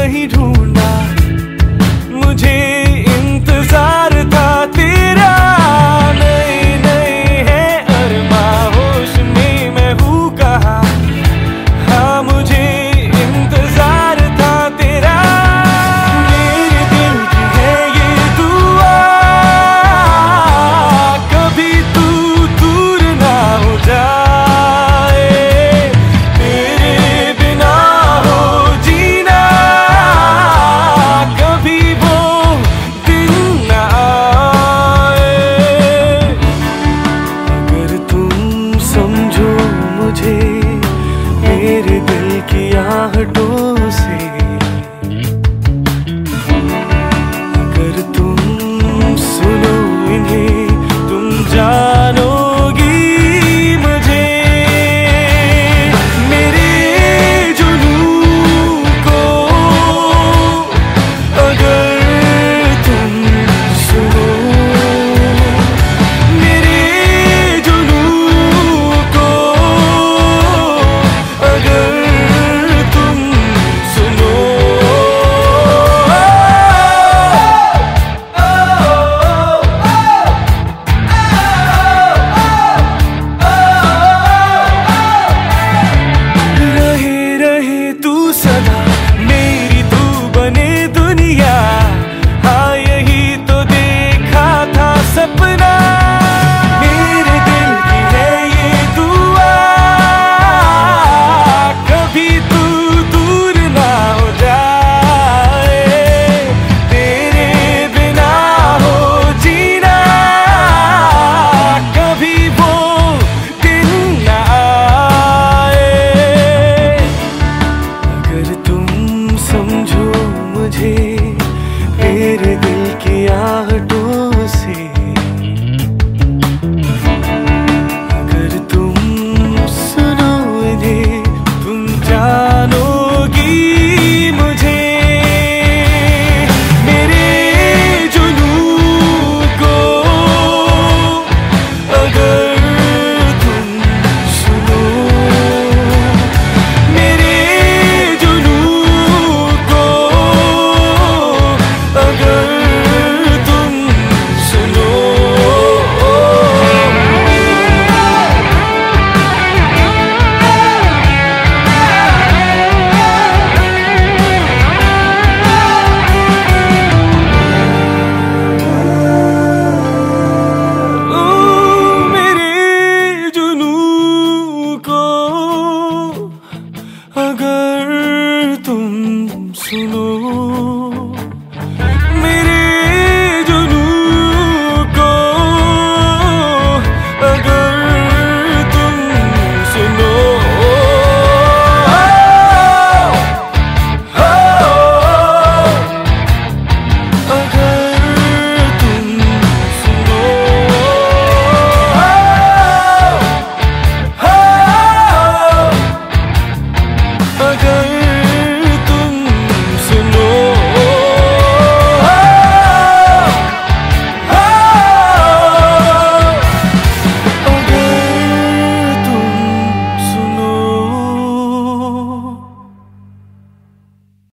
नहीं ढूंढा। Chỉ tuttum